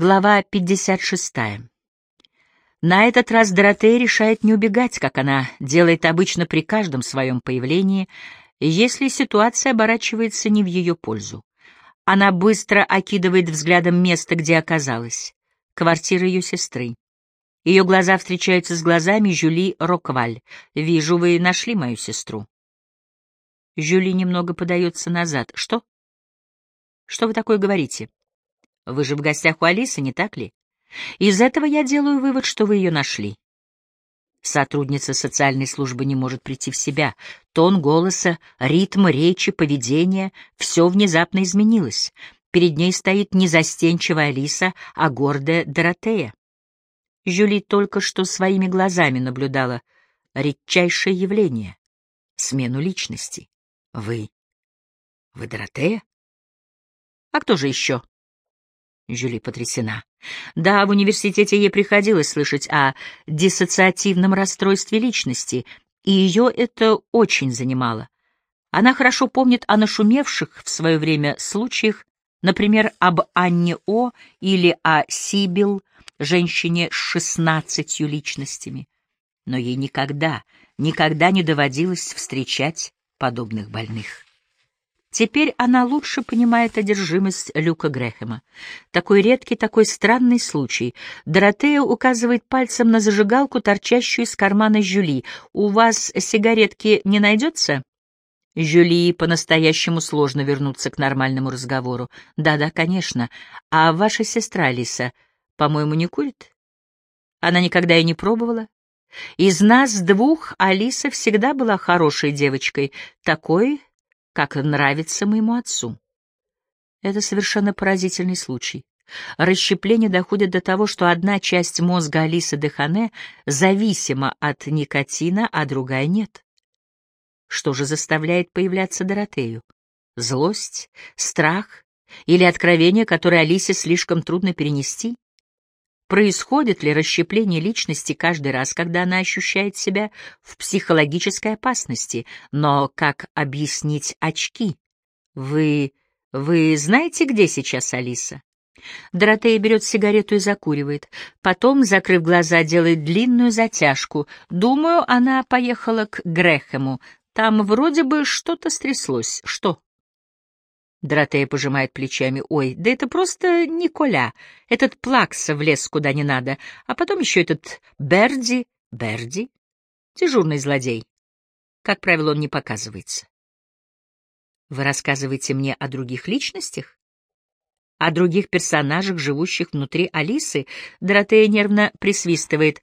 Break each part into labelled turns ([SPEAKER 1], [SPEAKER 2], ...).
[SPEAKER 1] Глава 56. На этот раз Доротея решает не убегать, как она делает обычно при каждом своем появлении, если ситуация оборачивается не в ее пользу. Она быстро окидывает взглядом место, где оказалась. Квартира ее сестры. Ее глаза встречаются с глазами Жюли Рокваль. «Вижу, вы нашли мою сестру». Жюли немного подается назад. «Что? Что вы такое говорите?» Вы же в гостях у Алисы, не так ли? Из этого я делаю вывод, что вы ее нашли. Сотрудница социальной службы не может прийти в себя. Тон голоса, ритм речи, поведение — все внезапно изменилось. Перед ней стоит не застенчивая Алиса, а гордая Доротея. Жюли только что своими глазами наблюдала редчайшее явление — смену личности. Вы... вы Доротея? А кто же еще? Жюли потрясена. Да, в университете ей приходилось слышать о диссоциативном расстройстве личности, и ее это очень занимало. Она хорошо помнит о нашумевших в свое время случаях, например, об Анне О. или о Сибил, женщине с шестнадцатью личностями. Но ей никогда, никогда не доводилось встречать подобных больных. Теперь она лучше понимает одержимость Люка Грэхэма. Такой редкий, такой странный случай. Доротея указывает пальцем на зажигалку, торчащую из кармана Жюли. «У вас сигаретки не найдется?» Жюли по-настоящему сложно вернуться к нормальному разговору. «Да-да, конечно. А ваша сестра Алиса, по-моему, не курит?» Она никогда и не пробовала. Из нас двух Алиса всегда была хорошей девочкой, такой, как нравится моему отцу. Это совершенно поразительный случай. Расщепление доходит до того, что одна часть мозга Алисы Дехане зависима от никотина, а другая нет. Что же заставляет появляться Доротею? Злость, страх или откровение, которое Алисе слишком трудно перенести? Происходит ли расщепление личности каждый раз, когда она ощущает себя в психологической опасности? Но как объяснить очки? Вы... вы знаете, где сейчас Алиса? Доротея берет сигарету и закуривает. Потом, закрыв глаза, делает длинную затяжку. Думаю, она поехала к Грэхэму. Там вроде бы что-то стряслось. Что? Доротея пожимает плечами. Ой, да это просто Николя. Этот Плакса влез куда не надо. А потом еще этот Берди. Берди? Дежурный злодей. Как правило, он не показывается. Вы рассказываете мне о других личностях? О других персонажах, живущих внутри Алисы? Доротея нервно присвистывает.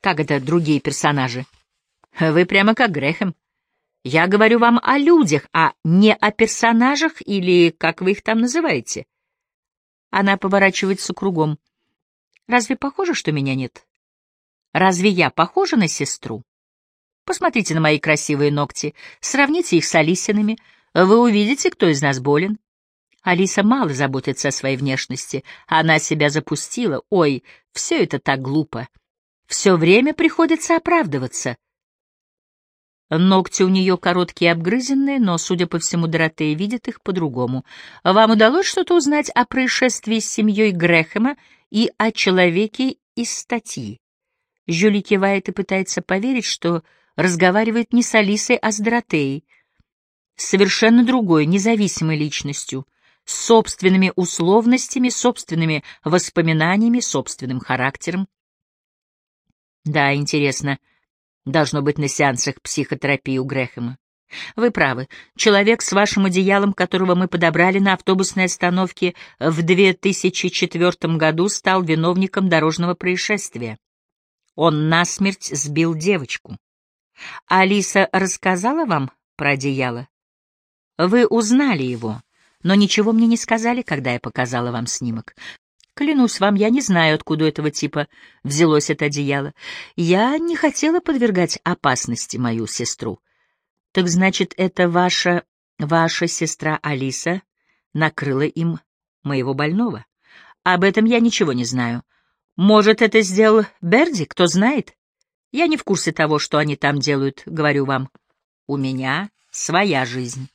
[SPEAKER 1] Как это другие персонажи? Вы прямо как Грехем. Я говорю вам о людях, а не о персонажах или как вы их там называете. Она поворачивается кругом. Разве похоже, что меня нет? Разве я похожа на сестру? Посмотрите на мои красивые ногти, сравните их с Алисиными. Вы увидите, кто из нас болен. Алиса мало заботится о своей внешности. Она себя запустила. Ой, все это так глупо. Все время приходится оправдываться. Ногти у нее короткие и обгрызенные, но, судя по всему, Доротея видит их по-другому. Вам удалось что-то узнать о происшествии с семьей Грэхэма и о человеке из статьи? Жюли кивает и пытается поверить, что разговаривает не с Алисой, а с Доротеей, совершенно другой, независимой личностью, с собственными условностями, собственными воспоминаниями, собственным характером. Да, интересно, — Должно быть на сеансах психотерапии у Грэхэма. Вы правы. Человек с вашим одеялом, которого мы подобрали на автобусной остановке в 2004 году, стал виновником дорожного происшествия. Он насмерть сбил девочку. Алиса рассказала вам про одеяло? Вы узнали его, но ничего мне не сказали, когда я показала вам снимок. Клянусь вам, я не знаю, откуда этого типа взялось это одеяло. Я не хотела подвергать опасности мою сестру. Так значит, это ваша, ваша сестра Алиса накрыла им моего больного? Об этом я ничего не знаю. Может, это сделал Берди, кто знает? Я не в курсе того, что они там делают, говорю вам. У меня своя жизнь.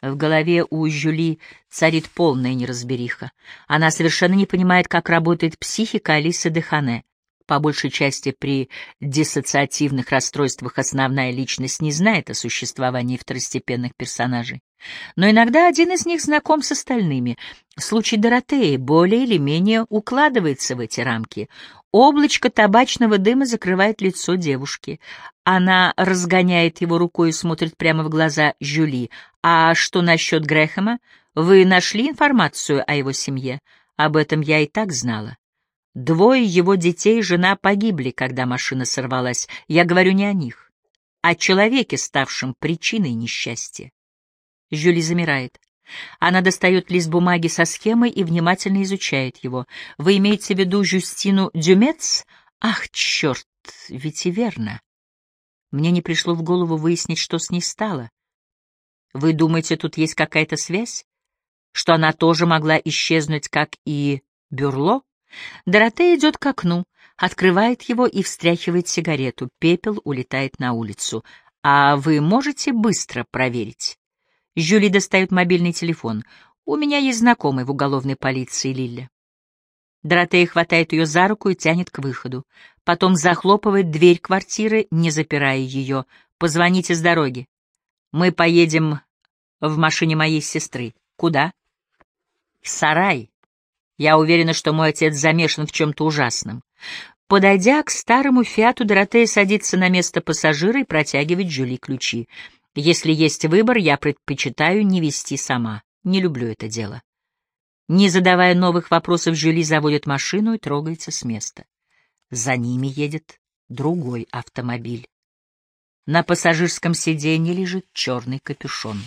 [SPEAKER 1] В голове у Жюли царит полная неразбериха. Она совершенно не понимает, как работает психика Алисы Дехане. По большей части при диссоциативных расстройствах основная личность не знает о существовании второстепенных персонажей. Но иногда один из них знаком с остальными. Случай Доротеи более или менее укладывается в эти рамки. Облачко табачного дыма закрывает лицо девушки. Она разгоняет его рукой и смотрит прямо в глаза Жюли. «А что насчет Грэхэма? Вы нашли информацию о его семье? Об этом я и так знала». Двое его детей и жена погибли, когда машина сорвалась. Я говорю не о них, а о человеке, ставшем причиной несчастья. Жюли замирает. Она достает лист бумаги со схемой и внимательно изучает его. Вы имеете в виду Жюстину Дюмец? Ах, черт, ведь и верно. Мне не пришло в голову выяснить, что с ней стало. Вы думаете, тут есть какая-то связь? Что она тоже могла исчезнуть, как и Бюрло? Доротея идет к окну, открывает его и встряхивает сигарету. Пепел улетает на улицу. А вы можете быстро проверить? Жюли достает мобильный телефон. У меня есть знакомый в уголовной полиции Лилля. Доротея хватает ее за руку и тянет к выходу. Потом захлопывает дверь квартиры, не запирая ее. «Позвоните с дороги. Мы поедем в машине моей сестры. Куда?» «В сарай», я уверена, что мой отец замешан в чем-то ужасном. Подойдя к старому «Фиату», Доротея садится на место пассажира и протягивает Джули ключи. Если есть выбор, я предпочитаю не вести сама. Не люблю это дело. Не задавая новых вопросов, Жюли заводит машину и трогается с места. За ними едет другой автомобиль. На пассажирском сиденье лежит черный капюшон.